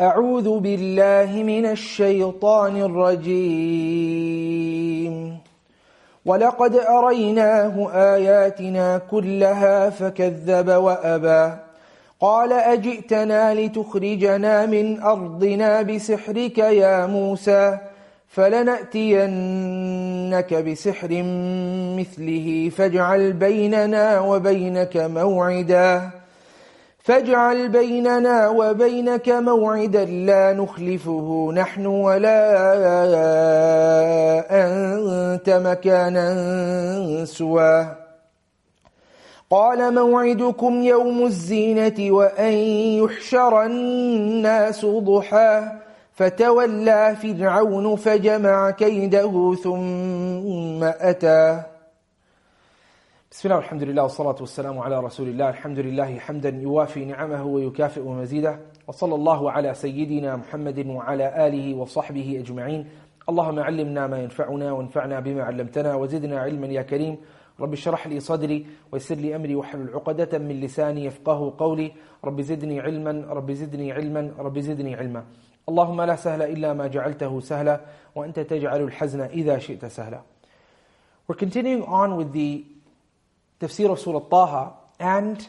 أعوذ بالله من الشيطان الرجيم. ولقد أريناه آياتنا كلها فكذب وأبى. قال أجئتنا لتخرجنا من أرضنا بسحرك يا موسى فلنأتينك بسحر مثله فاجعل بيننا وبينك موعداً. فاجعل بيننا وبينك موعدا لا نخلفه نحن ولا أنت مكانا سوى قال موعدكم يوم الزينة وأن يحشر الناس ضحى. فتولى فرعون فجمع كيده ثم أتى. بسم الله والحمد لله والصلاة والسلام على رسول الله. الحمد لله حمدا يوافي نعمه ويكافئ مزيده. وصلى الله على سيدنا محمد وعلى آله وصحبه أجمعين. اللهم علمنا ما ينفعنا وانفعنا بما علمتنا وزدنا علما يا كريم. رب اشرح لي صدري ويسر لي أمري واحلل عقدة من لساني يفقه قولي. رب زدني علما رب زدني علما رب زدني علما. اللهم لا سهل إلا ما جعلته سهلا وأنت تجعل الحزن إذا شئت سهلا. We're continuing on with the tafsir of Surah Taha and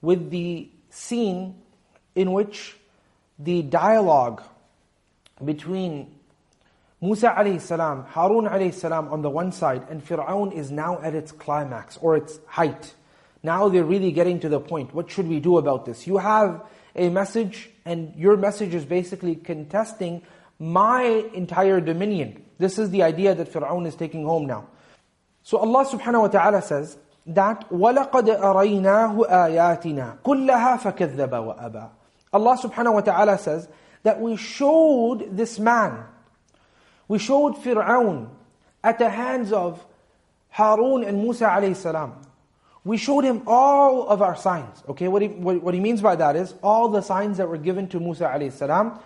with the scene in which the dialogue between Musa alayhi salam, Harun alayhi salam on the one side and Fir'aun is now at its climax or its height. Now they're really getting to the point. What should we do about this? You have a message and your message is basically contesting my entire dominion. This is the idea that Fir'aun is taking home now. So Allah subhanahu wa ta'ala says, that وَلَقَدْ أَرَيْنَاهُ آيَاتِنَا كُلَّهَا فَكَذَّبَ وَأَبَى Allah subhanahu wa ta'ala says that we showed this man, we showed Fir'aun at the hands of Harun and Musa alayhi salam. We showed him all of our signs. Okay, what he, what, what he means by that is all the signs that were given to Musa alayhi salam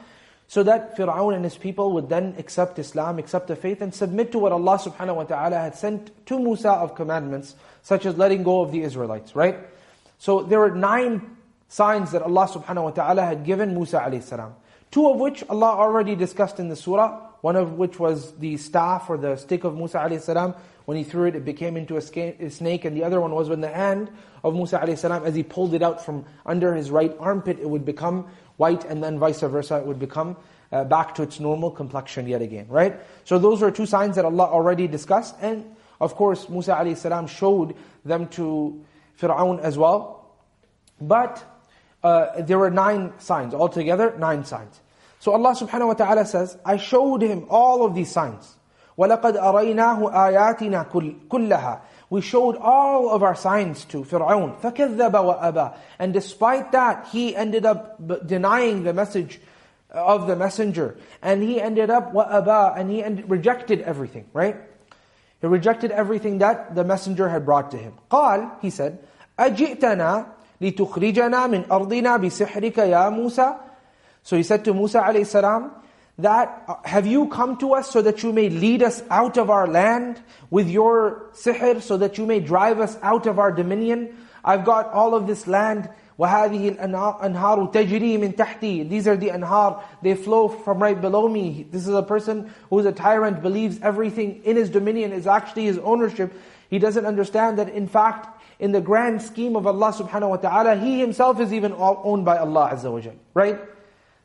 so that Fir'aun and his people would then accept Islam, accept the faith and submit to what Allah subhanahu wa ta'ala had sent to Musa of commandments such as letting go of the Israelites, right? So there were nine signs that Allah subhanahu wa ta'ala had given Musa alayhi salam. Two of which Allah already discussed in the surah, one of which was the staff or the stick of Musa alayhi salam. When he threw it, it became into a snake, and the other one was when the hand of Musa alayhi salam, as he pulled it out from under his right armpit, it would become white, and then vice versa, it would become uh, back to its normal complexion yet again, right? So those are two signs that Allah already discussed, and of course, Musa a.s. showed them to Fir'aun as well. But uh, there were nine signs, altogether nine signs. So Allah subhanahu wa ta'ala says, I showed him all of these signs. وَلَقَدْ أَرَيْنَاهُ آيَاتِنَا كُلَّهَا We showed all of our signs to Fir'aun. فَكَذَّبَ وَأَبَى And despite that, he ended up denying the message of the messenger. And he ended up وَأَبَى And he rejected everything, right? He rejected everything that the messenger had brought to him. قال, he said, أَجِئْتَنَا لِتُخْرِجَنَا مِنْ أَرْضِنَا بِسِحْرِكَ يَا مُوسَى So he said to Musa alayhi salam, that uh, have you come to us so that you may lead us out of our land with your sihr, so that you may drive us out of our dominion? I've got all of this land وَهَذِهِ الْأَنْهَارُ تَجْرِي مِنْ تَحْتِي These are the anhar, they flow from right below me. This is a person who is a tyrant, believes everything in his dominion is actually his ownership. He doesn't understand that in fact, in the grand scheme of Allah subhanahu wa ta'ala, he himself is even owned by Allah azza wa jal. Right?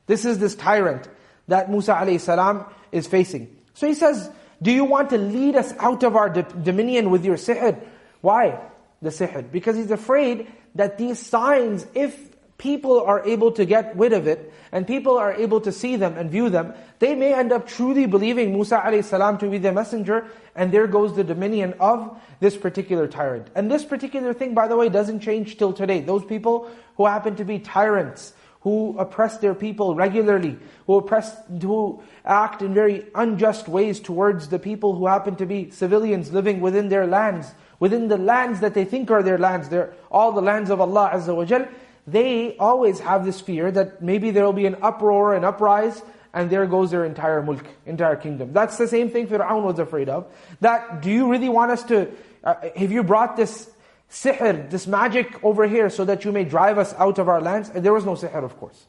This is this tyrant that Musa alayhi is facing. So he says, do you want to lead us out of our dominion with your sihr? Why? The sihr. Because he's afraid that these signs, if people are able to get rid of it, and people are able to see them and view them, they may end up truly believing Musa a.s. to be the messenger, and there goes the dominion of this particular tyrant. And this particular thing, by the way, doesn't change till today. Those people who happen to be tyrants, who oppress their people regularly, who oppress, who act in very unjust ways towards the people who happen to be civilians living within their lands, within the lands that they think are their lands, they're all the lands of Allah Azza wa Jal, they always have this fear that maybe there will be an uproar, an uprise, and there goes their entire mulk, entire kingdom. That's the same thing Fir'aun was afraid of. That, do you really want us to, uh, have you brought this sihr, this magic over here so that you may drive us out of our lands? And there was no sihr of course.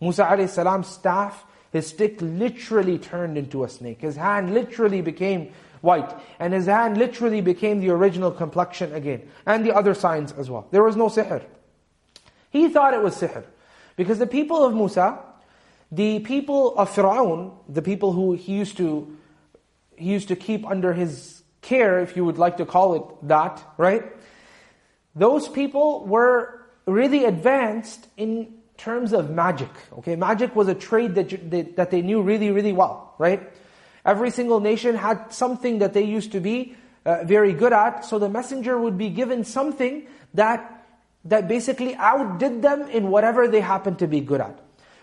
Musa a.s. staff, his stick literally turned into a snake. His hand literally became white. And his hand literally became the original complexion again. And the other signs as well. There was no sihr. He thought it was sihr. Because the people of Musa, the people of Fir'aun, the people who he used to he used to keep under his care, if you would like to call it that, right? Those people were really advanced in terms of magic. Okay, magic was a trade that they, that they knew really, really well, right? Every single nation had something that they used to be uh, very good at. So the messenger would be given something that that basically outdid them in whatever they happened to be good at.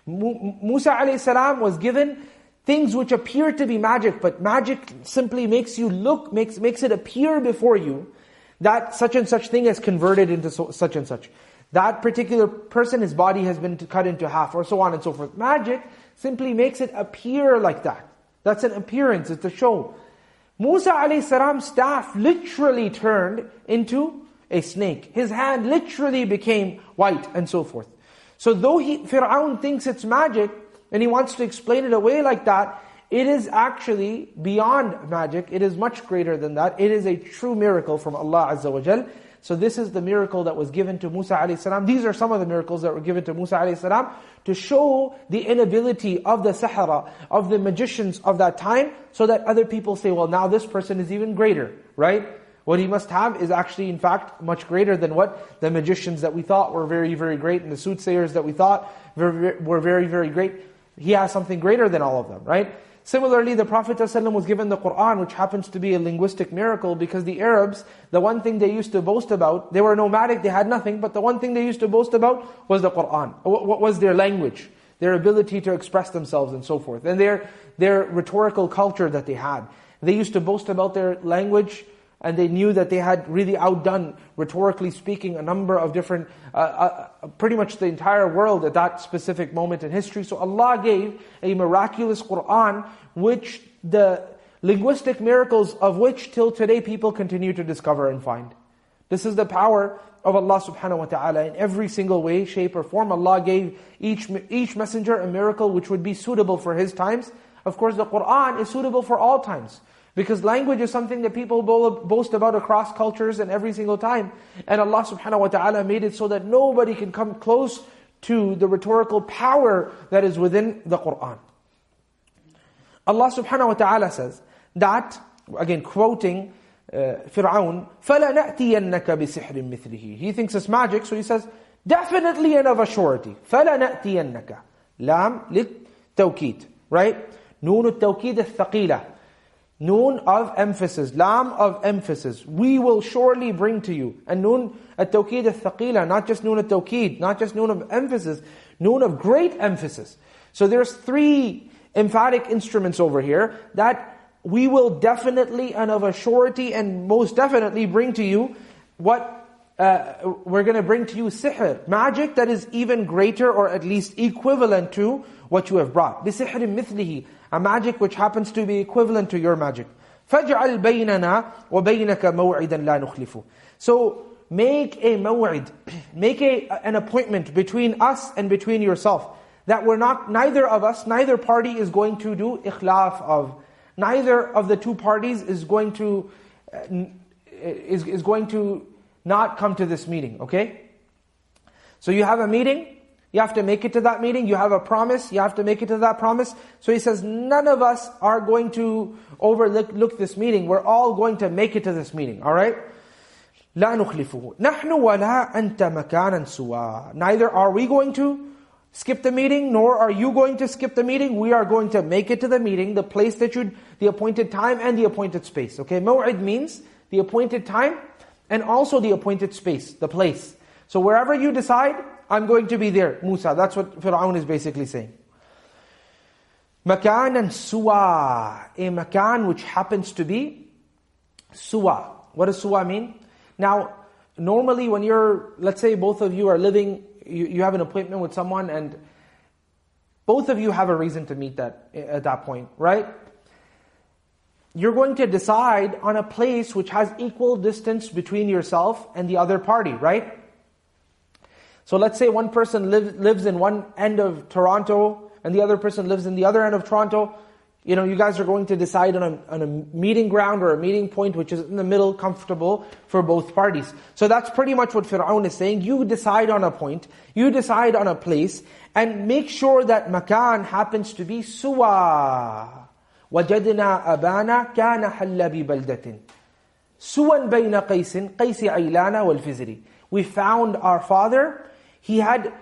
Musa a.s. was given things which appear to be magic, but magic simply makes you look, makes, makes it appear before you that such and such thing is converted into so, such and such. That particular person, his body has been cut into half, or so on and so forth. Magic simply makes it appear like that. That's an appearance, it's a show. Musa a.s. staff literally turned into a snake. His hand literally became white and so forth. So though he, Fir'aun thinks it's magic, and he wants to explain it away like that, it is actually beyond magic. It is much greater than that. It is a true miracle from Allah Azza wa Jal. So this is the miracle that was given to Musa a.s. These are some of the miracles that were given to Musa a.s. to show the inability of the sahara, of the magicians of that time, so that other people say, well now this person is even greater, right? What he must have is actually, in fact, much greater than what the magicians that we thought were very, very great, and the soothsayers that we thought were very, very great. He has something greater than all of them, right? Similarly, the Prophet ﷺ was given the Qur'an, which happens to be a linguistic miracle, because the Arabs, the one thing they used to boast about, they were nomadic, they had nothing, but the one thing they used to boast about was the Qur'an. What was their language? Their ability to express themselves and so forth. And their, their rhetorical culture that they had. They used to boast about their language, and they knew that they had really outdone, rhetorically speaking, a number of different, uh, uh, pretty much the entire world at that specific moment in history. So Allah gave a miraculous Qur'an, which the linguistic miracles of which till today people continue to discover and find. This is the power of Allah subhanahu wa ta'ala in every single way, shape or form. Allah gave each, each messenger a miracle which would be suitable for his times. Of course, the Qur'an is suitable for all times. Because language is something that people boast about across cultures and every single time. And Allah subhanahu wa ta'ala made it so that nobody can come close to the rhetorical power that is within the Qur'an. Allah subhanahu wa ta'ala says that, again quoting uh, Fir'aun, فَلَنَأْتِيَنَّكَ بِسِحْرٍ مِثْلِهِ He thinks it's magic, so he says, definitely and of a surety. فَلَنَأْتِيَنَّكَ Lam لِلتَّوْكِيد Right? نون التوكيد الثقيلة Noon of emphasis, lam of emphasis. We will surely bring to you. And noon at-tawqid al-thaqila, not just noon at-tawqid, not just noon of emphasis, noon of great emphasis. So there's three emphatic instruments over here that we will definitely and of a surety and most definitely bring to you what uh, we're going to bring to you sihr, magic that is even greater or at least equivalent to what you have brought. بِسِحْرٍ مِثْلِهِ a magic which happens to be equivalent to your magic. فَاجْعَلْ بَيْنَنَا وَبَيْنَكَ مَوْعِدًا لَا نُخْلِفُ So, make a maw'id, make a, an appointment between us and between yourself. That we're not, neither of us, neither party is going to do ikhlaf of. Neither of the two parties is going to, uh, is, is going to not come to this meeting, okay? So you have a meeting, you have to make it to that meeting. You have a promise. You have to make it to that promise. So he says, none of us are going to overlook this meeting. We're all going to make it to this meeting. All right? لا نخلفه نحن ولا أنت مكانا سوا Neither are we going to skip the meeting, nor are you going to skip the meeting. We are going to make it to the meeting, the place that you, the appointed time and the appointed space. Okay, maw'id means the appointed time and also the appointed space, the place. So wherever you decide, I'm going to be there, Musa. That's what Fir'aun is basically saying. Makan and suwa. A makan which happens to be suwa. What does suwa mean? Now, normally when you're, let's say both of you are living, you, you have an appointment with someone and both of you have a reason to meet that at that point, right? You're going to decide on a place which has equal distance between yourself and the other party, right? So let's say one person live, lives in one end of Toronto and the other person lives in the other end of Toronto. You know, you guys are going to decide on a, on a meeting ground or a meeting point which is in the middle, comfortable for both parties. So that's pretty much what Fir'aun is saying. You decide on a point, you decide on a place, and make sure that makan happens to be suwa. وجدنا أبانا كان حل ببلدة سوى بين قيس قيس عيلان والفزري We found our father he had,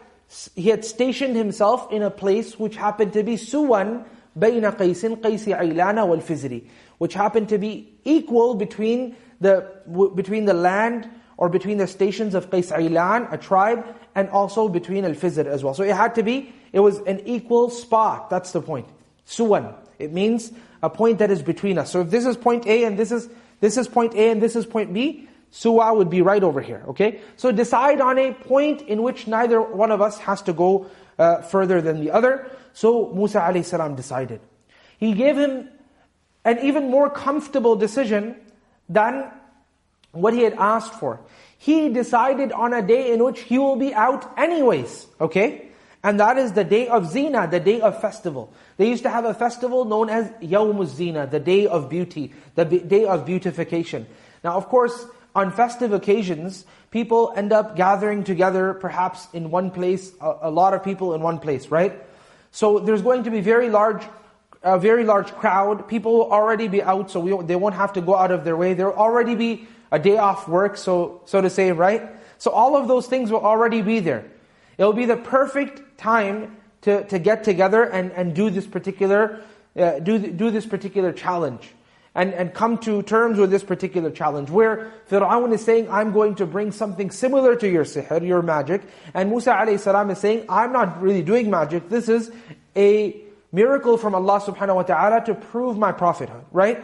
he had stationed himself in a place which happened to be Suwan بين قيس قيس عيلان والفزري which happened to be equal between the, between the land or between the stations of Qais Ailan, a tribe, and also between Al-Fizr as well. So it had to be, it was an equal spot. That's the point. Suwan. It means a point that is between us. So if this is point A and this is this is point A and this is point B, Suwa would be right over here, okay? So decide on a point in which neither one of us has to go uh, further than the other. So Musa a.s. decided. He gave him an even more comfortable decision than what he had asked for. He decided on a day in which he will be out anyways, okay? And that is the day of Zina, the day of festival. They used to have a festival known as Yawm Zina, the day of beauty, the day of beautification. Now of course, on festive occasions, people end up gathering together perhaps in one place, a, a, lot of people in one place, right? So there's going to be very large, a very large crowd. People will already be out, so we, they won't have to go out of their way. There will already be a day off work, so, so to say, right? So all of those things will already be there. It will be the perfect time to, to get together and, and do this particular, uh, do, do this particular challenge and, and come to terms with this particular challenge. Where Fir'aun is saying, I'm going to bring something similar to your sihr, your magic. And Musa alayhi salam is saying, I'm not really doing magic. This is a miracle from Allah subhanahu wa ta'ala to prove my prophethood, right?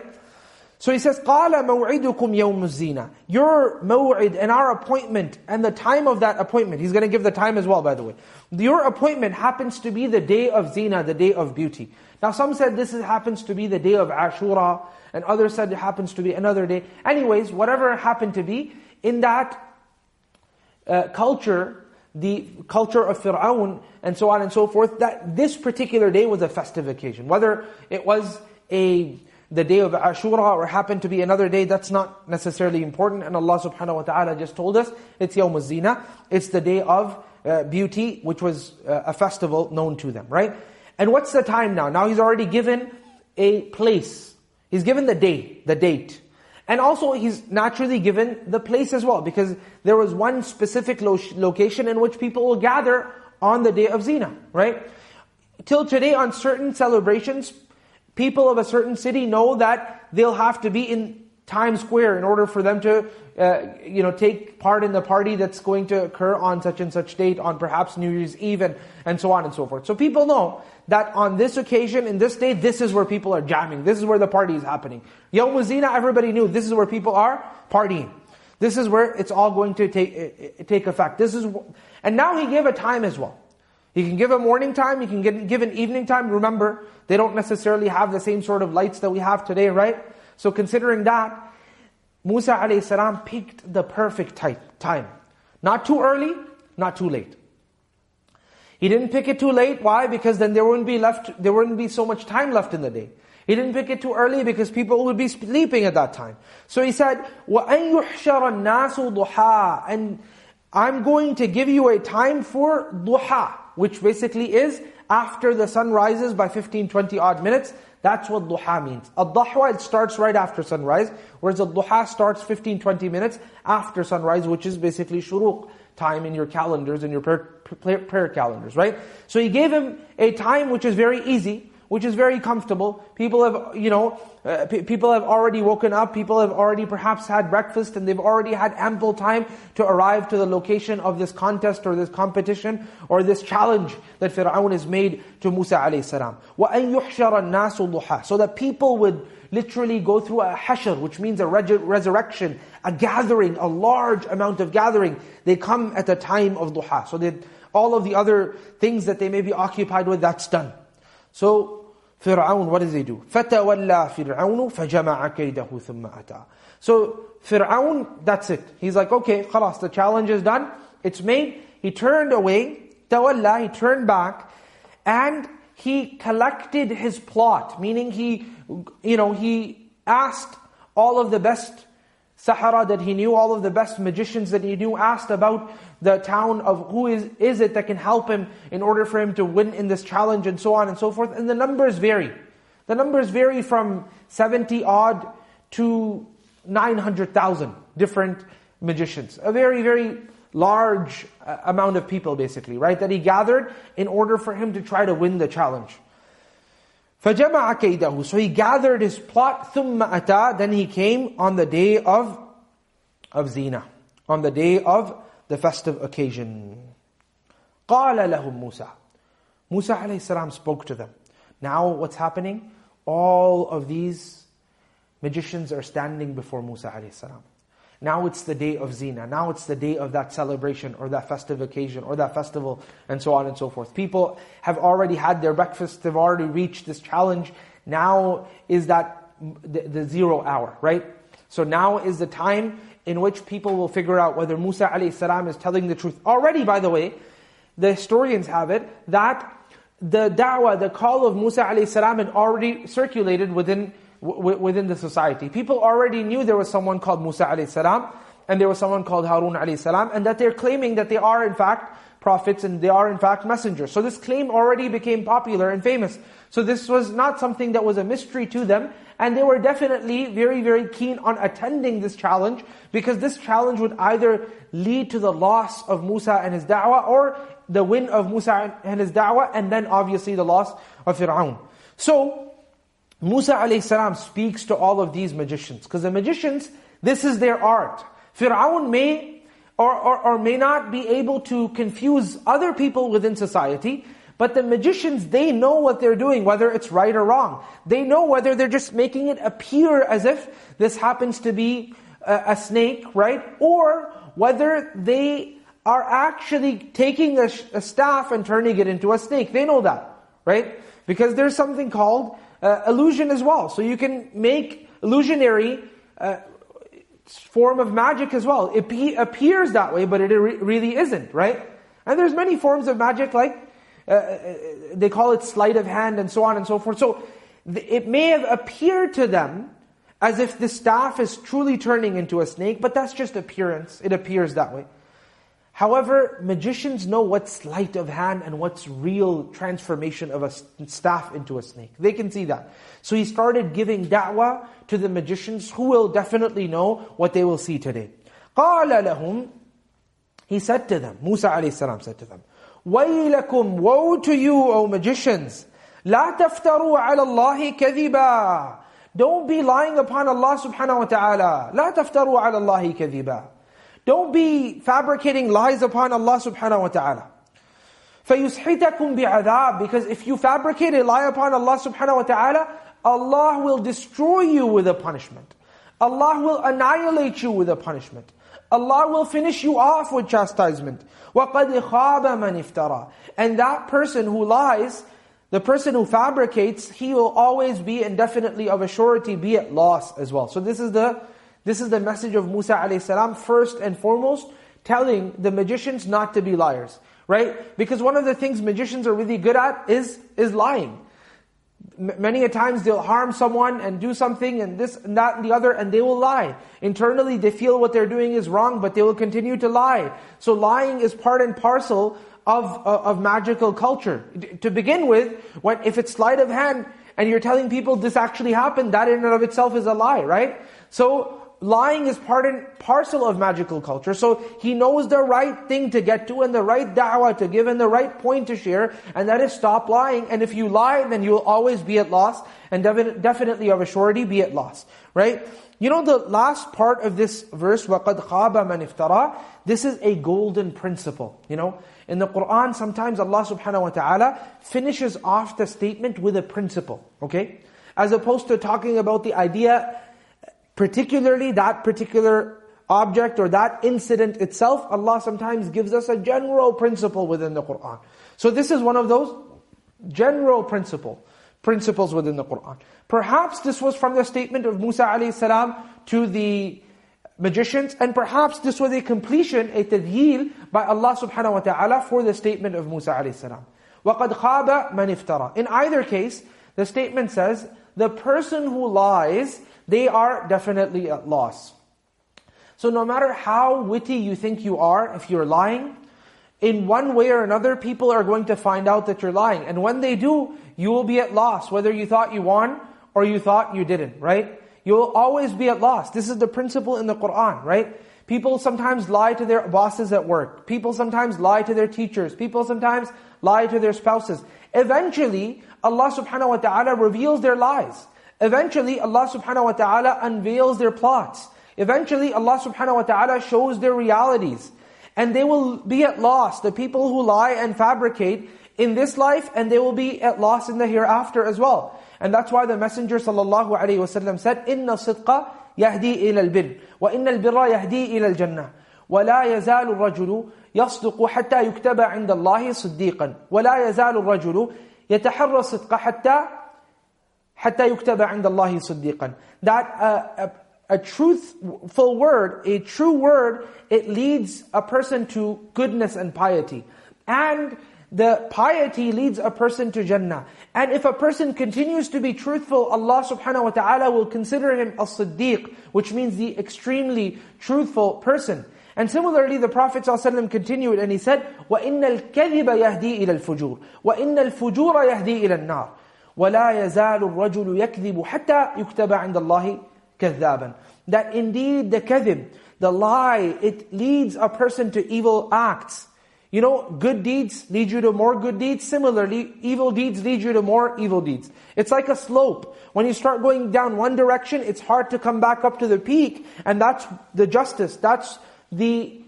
So he says, قَالَ مَوْعِدُكُمْ يَوْمُ الزِّينَةِ Your maw'id and our appointment and the time of that appointment, he's going to give the time as well by the way. Your appointment happens to be the day of zina, the day of beauty. Now some said this happens to be the day of Ashura, and others said it happens to be another day. Anyways, whatever happened to be, in that uh, culture, the culture of Fir'aun and so on and so forth, that this particular day was a festive occasion. Whether it was a the day of Ashura or happened to be another day, that's not necessarily important. And Allah subhanahu wa ta'ala just told us, it's Yawm Zina. It's the day of uh, beauty, which was uh, a festival known to them, right? And what's the time now? Now He's already given a place. He's given the day, the date. And also he's naturally given the place as well, because there was one specific lo location in which people will gather on the day of Zina, right? Till today on certain celebrations, people of a certain city know that they'll have to be in Times Square in order for them to, uh, you know, take part in the party that's going to occur on such and such date, on perhaps New Year's Eve, and, and so on and so forth. So people know that on this occasion, in this day, this is where people are jamming. This is where the party is happening. Yawm Zina, everybody knew this is where people are partying. This is where it's all going to take, take effect. This is, and now he gave a time as well. He can give a morning time, he can give an evening time. Remember, they don't necessarily have the same sort of lights that we have today, right? So considering that, Musa a.s. picked the perfect type, time. Not too early, not too late. He didn't pick it too late. Why? Because then there wouldn't be left, there wouldn't be so much time left in the day. He didn't pick it too early because people would be sleeping at that time. So he said, وَأَن يُحْشَرَ النَّاسُ ضُحَى And I'm going to give you a time for duha, which basically is after the sun rises by 15, 20 odd minutes. That's what duha means. Ad-dahwa, it starts right after sunrise, whereas the duha starts 15, 20 minutes after sunrise, which is basically shuruq time in your calendars, in your prayer, prayer calendars, right? So he gave him a time which is very easy, which is very comfortable. People have, you know, uh, p- people have already woken up, people have already perhaps had breakfast, and they've already had ample time to arrive to the location of this contest or this competition or this challenge that Fir'aun has made to Musa alayhi salam. وَأَن يُحْشَرَ النَّاسُ ضُحَى So that people would literally go through a hashr, which means a resurrection, a gathering, a large amount of gathering. They come at a time of duha. So that all of the other things that they may be occupied with, that's done. So, Fir'aun, what does he do? فَتَوَلَّى فِرْعَوْنُ فَجَمَعَ كَيْدَهُ ثُمَّ أَتَى So, Fir'aun, that's it. He's like, okay, khalas, the challenge is done. It's made. He turned away. Tawalla, he turned back. And he collected his plot. Meaning he, you know, he asked all of the best Sahara that he knew, all of the best magicians that he knew, asked about the town of who is, is it that can help him in order for him to win in this challenge and so on and so forth. And the numbers vary. The numbers vary from 70 odd to 900,000 different magicians. A very, very large uh, amount of people basically, right? That he gathered in order for him to try to win the challenge. فَجَمَعَ كَيْدَهُ So he gathered his plot, ثُمَّ أَتَى Then he came on the day of, of Zina. On the day of the festive occasion. قَالَ لَهُمْ مُوسَى Musa alayhi spoke to them. Now what's happening? All of these magicians are standing before Musa alayhi now it's the day of Zina. Now it's the day of that celebration or that festive occasion or that festival and so on and so forth. People have already had their breakfast. They've already reached this challenge. Now is that the, the zero hour, right? So now is the time in which people will figure out whether Musa a.s. is telling the truth. Already, by the way, the historians have it that the da'wah, the call of Musa a.s. had already circulated within within the society. People already knew there was someone called Musa alayhi salam, and there was someone called Harun alayhi salam, and that they're claiming that they are in fact prophets and they are in fact messengers. So this claim already became popular and famous. So this was not something that was a mystery to them, and they were definitely very, very keen on attending this challenge, because this challenge would either lead to the loss of Musa and his da'wah, or the win of Musa and his da'wah, and then obviously the loss of Fir'aun. So, Musa a.s. speaks to all of these magicians. Because the magicians, this is their art. Fir'aun may or, or, or may not be able to confuse other people within society, but the magicians, they know what they're doing, whether it's right or wrong. They know whether they're just making it appear as if this happens to be a, a snake, right? Or whether they are actually taking a, a staff and turning it into a snake. They know that, right? Because there's something called uh, illusion as well. So you can make illusionary uh, form of magic as well. It appears that way, but it re- really isn't, right? And there's many forms of magic like, uh, uh they call it sleight of hand and so on and so forth. So th- it may have appeared to them as if the staff is truly turning into a snake, but that's just appearance. It appears that way. However, magicians know what's sleight of hand and what's real transformation of a staff into a snake. They can see that. So he started giving da'wah to the magicians who will definitely know what they will see today. قَالَ لَهُمْ He said to them, Musa a.s. said to them, وَيْلَكُمْ Woe to you, O magicians! لَا تَفْتَرُوا عَلَى اللَّهِ كَذِبًا Don't be lying upon Allah subhanahu wa ta'ala. لَا تَفْتَرُوا عَلَى اللَّهِ كَذِبًا don't be fabricating lies upon Allah subhanahu wa ta'ala. فَيُسْحِتَكُمْ بِعَذَابٍ Because if you fabricate a lie upon Allah subhanahu wa ta'ala, Allah will destroy you with a punishment. Allah will annihilate you with a punishment. Allah will finish you off with chastisement. وَقَدْ خَابَ مَنِ افْتَرَى And that person who lies, the person who fabricates, he will always be indefinitely of a surety be at loss as well. So this is the this is the message of Musa a.s. first and foremost, telling the magicians not to be liars. Right? Because one of the things magicians are really good at is, is lying. M- many a times they'll harm someone and do something and this and that and the other and they will lie. Internally they feel what they're doing is wrong but they will continue to lie. So lying is part and parcel of, of, of magical culture. To begin with, when, if it's sleight of hand and you're telling people this actually happened, that in and of itself is a lie, right? So lying is part and parcel of magical culture. So he knows the right thing to get to and the right da'wah to give and the right point to share, and that is stop lying. And if you lie, then you'll always be at loss, and definitely of a surety be at loss. Right? You know the last part of this verse, وَقَدْ خَابَ مَنْ افترى, This is a golden principle. You know, in the Qur'an, sometimes Allah subhanahu wa ta'ala finishes off the statement with a principle. Okay? As opposed to talking about the idea particularly that particular object or that incident itself, Allah sometimes gives us a general principle within the Qur'an. So this is one of those general principle, principles within the Qur'an. Perhaps this was from the statement of Musa alayhi salam to the magicians, and perhaps this was a completion, a tadheel by Allah subhanahu wa ta'ala for the statement of Musa alayhi salam. وَقَدْ خَابَ مَنِ افْتَرَى In either case, the statement says, the person who lies they are definitely at loss. So no matter how witty you think you are, if you're lying, in one way or another, people are going to find out that you're lying. And when they do, you will be at loss, whether you thought you won or you thought you didn't, right? You will always be at loss. This is the principle in the Qur'an, right? People sometimes lie to their bosses at work. People sometimes lie to their teachers. People sometimes lie to their spouses. Eventually, Allah subhanahu wa ta'ala reveals their lies. Eventually, Allah subhanahu wa ta'ala unveils their plots. Eventually, Allah subhanahu wa ta'ala shows their realities. And they will be at loss, the people who lie and fabricate in this life, and they will be at loss in the hereafter as well. And that's why the Messenger sallallahu alayhi wasallam said, إِنَّ الصِّدْقَ يَهْدِي إِلَى الْبِرِّ وَإِنَّ الْبِرَّ يَهْدِي إِلَى الْجَنَّةِ ولا يزال الرجل يصدق حتى يكتب عند الله صديقا ولا يزال الرجل يتحرى الصدق حتى حَتَّى يُكْتَبَ عِنْدَ اللَّهِ صِدِّيقًا That uh, a, a truthful word, a true word, it leads a person to goodness and piety. And the piety leads a person to Jannah. And if a person continues to be truthful, Allah subhanahu wa ta'ala will consider him a siddiq, which means the extremely truthful person. And similarly, the Prophet ﷺ continued and he said, وَإِنَّ الْكَذِبَ يَهْدِي إِلَى الْفُجُورِ وَإِنَّ الْفُجُورَ يَهْدِي إِلَى النَّارِ وَلَا يَزَالُ الرَّجُلُ يَكْذِبُ حَتَّى يُكْتَبَ عِنْدَ اللَّهِ كَذَّابًا That indeed the kadhib, the lie, it leads a person to evil acts. You know, good deeds lead you to more good deeds. Similarly, evil deeds lead you to more evil deeds. It's like a slope. When you start going down one direction, it's hard to come back up to the peak. And that's the justice. That's the,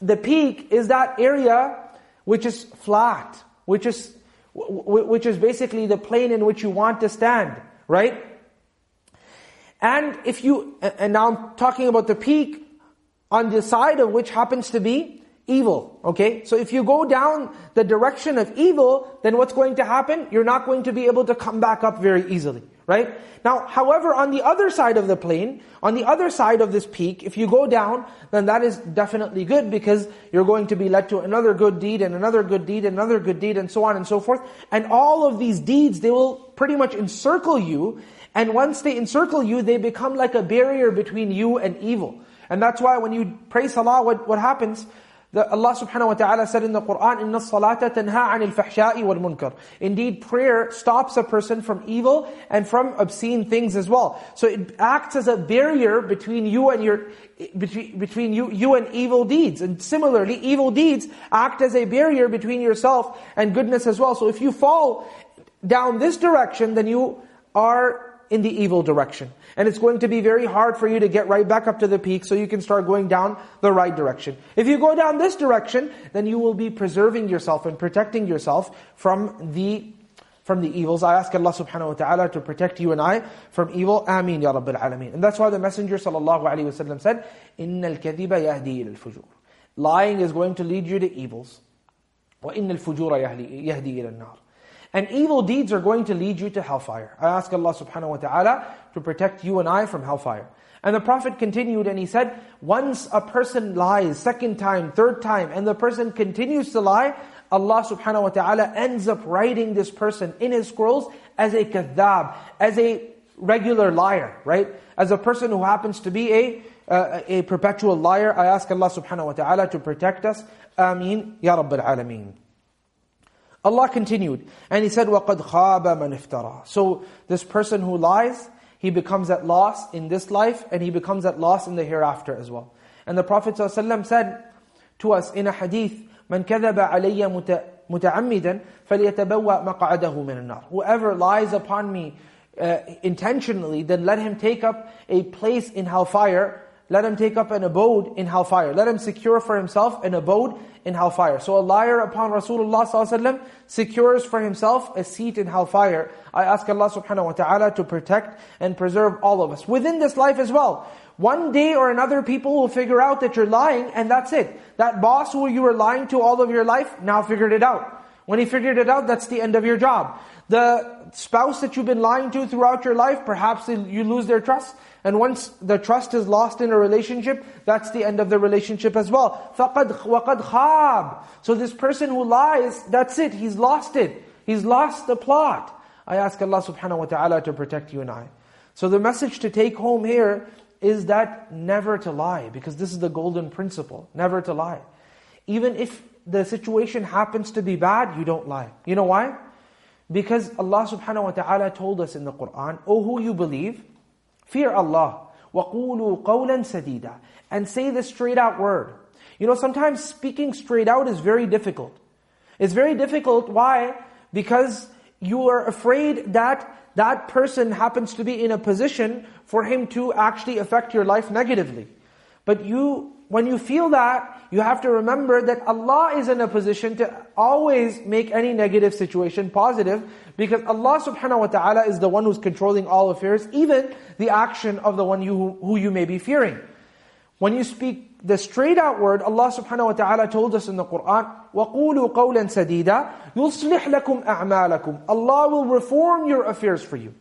the peak is that area which is flat, which is which is basically the plane in which you want to stand, right? And if you, and now I'm talking about the peak on the side of which happens to be evil, okay? So if you go down the direction of evil, then what's going to happen? You're not going to be able to come back up very easily right? Now, however, on the other side of the plane, on the other side of this peak, if you go down, then that is definitely good because you're going to be led to another good deed and another good deed and another good deed and so on and so forth. And all of these deeds, they will pretty much encircle you. And once they encircle you, they become like a barrier between you and evil. And that's why when you pray salah, what, what happens? The, Allah subhanahu wa ta'ala said in the Qur'an, إِنَّ الصَّلَاةَ تَنْهَا عَنِ الْفَحْشَاءِ وَالْمُنْكَرِ Indeed, prayer stops a person from evil and from obscene things as well. So it acts as a barrier between you and your, between, between you, you and evil deeds. And similarly, evil deeds act as a barrier between yourself and goodness as well. So if you fall down this direction, then you are in the evil direction. And it's going to be very hard for you to get right back up to the peak so you can start going down the right direction. If you go down this direction, then you will be preserving yourself and protecting yourself from the from the evils. I ask Allah subhanahu wa ta'ala to protect you and I from evil. Ameen ya Rabbil Alameen. And that's why the Messenger sallallahu alayhi wa said, إِنَّ الْكَذِبَ يَهْدِي إِلَى الْفُجُورِ Lying is going to lead you to evils. وَإِنَّ الْفُجُورَ يَهْدِي إِلَى النَّارِ and evil deeds are going to lead you to hellfire. I ask Allah subhanahu wa ta'ala to protect you and I from hellfire. And the Prophet continued and he said, once a person lies, second time, third time, and the person continues to lie, Allah subhanahu wa ta'ala ends up writing this person in his scrolls as a kadhab, as a regular liar, right? As a person who happens to be a, uh, a perpetual liar. I ask Allah subhanahu wa ta'ala to protect us. Ameen. Ya Rabbil Alameen. Allah continued, and He said, وَقَدْ خَابَ مَنْ افْتَرَى So this person who lies, he becomes at loss in this life and he becomes at loss in the hereafter as well. And the Prophet ﷺ said to us in a hadith, من كذب علي متعمدا فليتبوأ مقعده من النار. Whoever lies upon me uh, intentionally, then let him take up a place in hellfire let him take up an abode in hellfire. Let him secure for himself an abode in hellfire. So a liar upon Rasulullah ﷺ secures for himself a seat in hellfire. I ask Allah subhanahu wa ta'ala to protect and preserve all of us. Within this life as well. One day or another people will figure out that you're lying and that's it. That boss who you were lying to all of your life now figured it out. When he figured it out, that's the end of your job. The spouse that you've been lying to throughout your life, perhaps you lose their trust. And once the trust is lost in a relationship, that's the end of the relationship as well. فَقَدْ وَقَدْ خَابْ So this person who lies, that's it, he's lost it. He's lost the plot. I ask Allah subhanahu wa ta'ala to protect you and I. So the message to take home here is that never to lie, because this is the golden principle, never to lie. Even if the situation happens to be bad, you don't lie. You know why? Because Allah subhanahu wa ta'ala told us in the Qur'an, O who you believe, Fear Allah. وَقُولُوا قَوْلًا سَدِيدًا And say the straight out word. You know, sometimes speaking straight out is very difficult. It's very difficult. Why? Because you are afraid that that person happens to be in a position for him to actually affect your life negatively. But you when you feel that, you have to remember that Allah is in a position to always make any negative situation positive because Allah subhanahu wa ta'ala is the one who's controlling all affairs, even the action of the one you, who you may be fearing. When you speak the straight out word, Allah subhanahu wa ta'ala told us in the Qur'an, وَقُولُوا قَوْلًا سَدِيدًا يُصْلِحْ لَكُمْ أَعْمَالَكُمْ Allah will reform your affairs for you.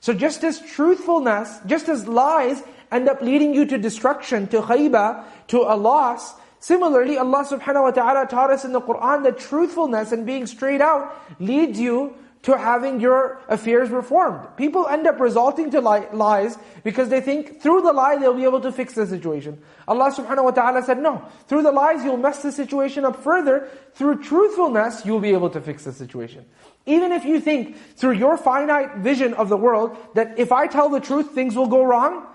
So just as truthfulness, just as lies end up leading you to destruction, to khayba, to a loss. Similarly, Allah subhanahu wa ta'ala taught us in the Qur'an that truthfulness and being straight out leads you to having your affairs reformed. People end up resulting to li lies because they think through the lie they'll be able to fix the situation. Allah subhanahu wa ta'ala said, no. Through the lies you'll mess the situation up further. Through truthfulness you'll be able to fix the situation. Even if you think through your finite vision of the world that if I tell the truth things will go wrong,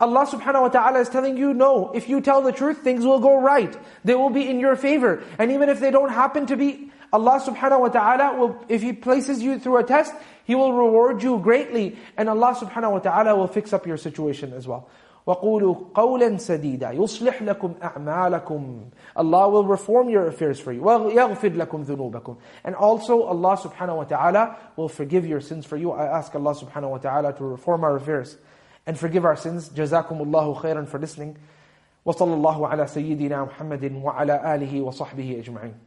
Allah subhanahu wa ta'ala is telling you, no, if you tell the truth, things will go right. They will be in your favor. And even if they don't happen to be, Allah subhanahu wa ta'ala will, if He places you through a test, He will reward you greatly. And Allah subhanahu wa ta'ala will fix up your situation as well. وَقُولُوا قَوْلًا سَدِيدًا يُصْلِحْ لَكُمْ أَعْمَالَكُمْ Allah will reform your affairs for you. وَيَغْفِرْ لَكُمْ ذُنُوبَكُمْ And also Allah subhanahu wa ta'ala will forgive your sins for you. I ask Allah subhanahu wa ta'ala to reform our affairs and forgive our sins. جزاكم الله خيرا for listening. وصلى الله على سيدنا محمد وعلى آله وصحبه أجمعين